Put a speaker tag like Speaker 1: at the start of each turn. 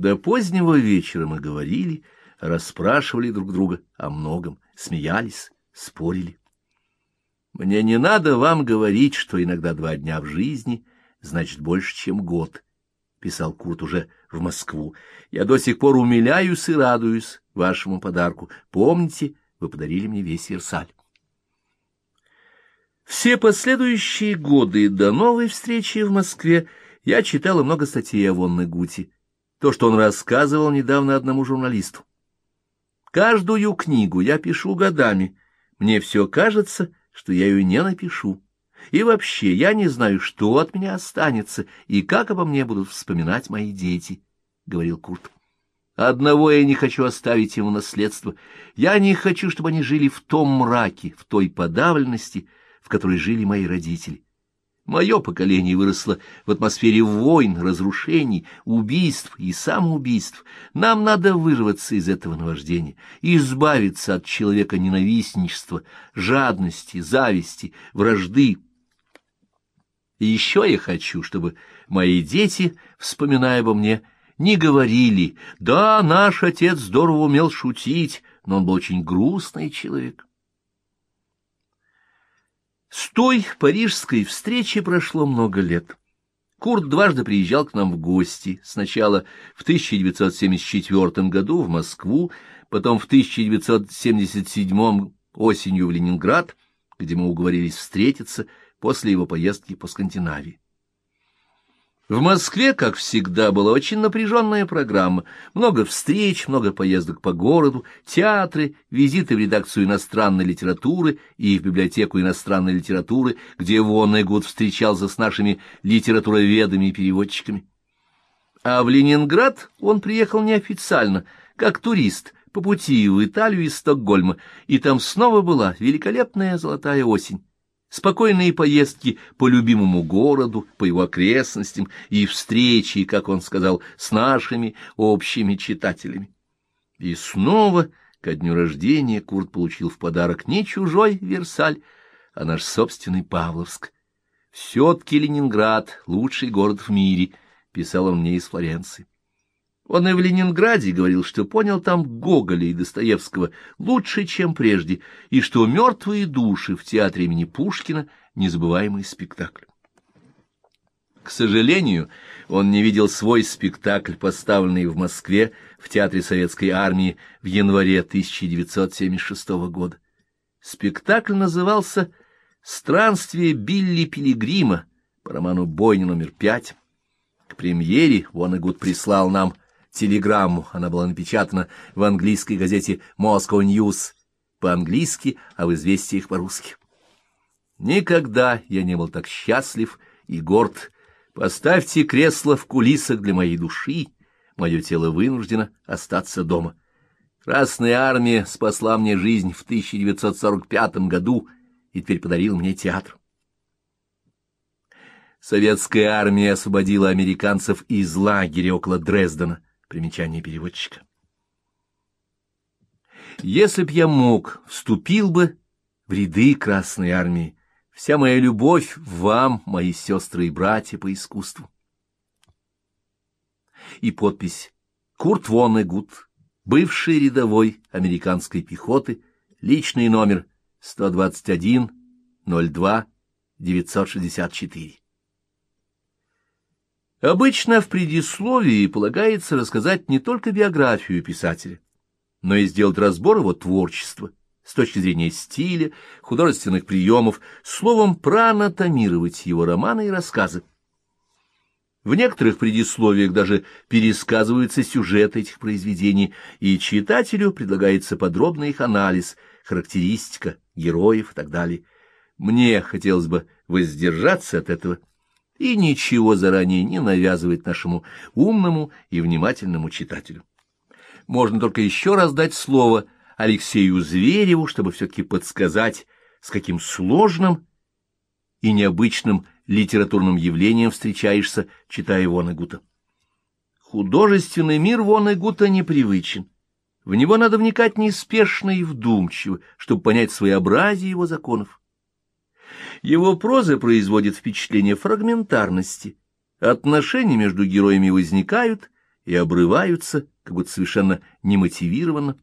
Speaker 1: До позднего вечера мы говорили, расспрашивали друг друга о многом, смеялись, спорили. Мне не надо вам говорить, что иногда два дня в жизни значит больше, чем год, — писал Курт уже в Москву. Я до сих пор умиляюсь и радуюсь вашему подарку. Помните, вы подарили мне весь Версаль. Все последующие годы до новой встречи в Москве я читала много статей о Вонне Гути, то, что он рассказывал недавно одному журналисту. Каждую книгу я пишу годами. Мне все кажется, что я ее не напишу. И вообще, я не знаю, что от меня останется и как обо мне будут вспоминать мои дети, — говорил Курт. Одного я не хочу оставить ему наследство. Я не хочу, чтобы они жили в том мраке, в той подавленности, в которой жили мои родители. Мое поколение выросло в атмосфере войн, разрушений, убийств и самоубийств. Нам надо вырваться из этого наваждения, избавиться от человека ненавистничества, жадности, зависти, вражды. И еще я хочу, чтобы мои дети, вспоминая обо мне, не говорили, да, наш отец здорово умел шутить, но он был очень грустный человек. С той парижской встречи прошло много лет. Курт дважды приезжал к нам в гости, сначала в 1974 году в Москву, потом в 1977 осенью в Ленинград, где мы уговорились встретиться после его поездки по Скандинавии. В Москве, как всегда, была очень напряженная программа. Много встреч, много поездок по городу, театры, визиты в редакцию иностранной литературы и в библиотеку иностранной литературы, где Воннегуд встречался с нашими литературоведами и переводчиками. А в Ленинград он приехал неофициально, как турист, по пути в Италию из Стокгольма, и там снова была великолепная золотая осень спокойные поездки по любимому городу, по его окрестностям и встречи, как он сказал, с нашими общими читателями. И снова ко дню рождения Курт получил в подарок не чужой Версаль, а наш собственный Павловск. «Все-таки Ленинград — лучший город в мире», — писал он мне из Флоренции. Он и в Ленинграде говорил, что понял там Гоголя и Достоевского лучше, чем прежде, и что «Мертвые души» в театре имени Пушкина — незабываемый спектакль. К сожалению, он не видел свой спектакль, поставленный в Москве в Театре Советской Армии в январе 1976 года. Спектакль назывался «Странствие Билли Пилигрима» по роману «Бойня номер пять». К премьере Вонегуд прислал нам телеграмму. Она была напечатана в английской газете Moscow News по-английски, а в известиях по-русски. Никогда я не был так счастлив и горд. Поставьте кресло в кулисах для моей души. Мое тело вынуждено остаться дома. Красная армия спасла мне жизнь в 1945 году и теперь подарила мне театр. Советская армия освободила американцев из лагеря около Дрездена. Примечание переводчика. Если б я мог, вступил бы в ряды Красной Армии. Вся моя любовь вам, мои сестры и братья по искусству. И подпись Курт Воннегут, бывший рядовой американской пехоты, личный номер 121 02 964. Обычно в предисловии полагается рассказать не только биографию писателя, но и сделать разбор его творчества с точки зрения стиля, художественных приемов, словом, проанатомировать его романы и рассказы. В некоторых предисловиях даже пересказываются сюжеты этих произведений, и читателю предлагается подробный их анализ, характеристика героев и так далее. Мне хотелось бы воздержаться от этого и ничего заранее не навязывать нашему умному и внимательному читателю. Можно только еще раз дать слово Алексею Звереву, чтобы все-таки подсказать, с каким сложным и необычным литературным явлением встречаешься, читая Вонегута. Художественный мир Вонегута непривычен. В него надо вникать неспешно и вдумчиво, чтобы понять своеобразие его законов. Его проза производит впечатление фрагментарности. Отношения между героями возникают и обрываются, как будто совершенно немотивированно,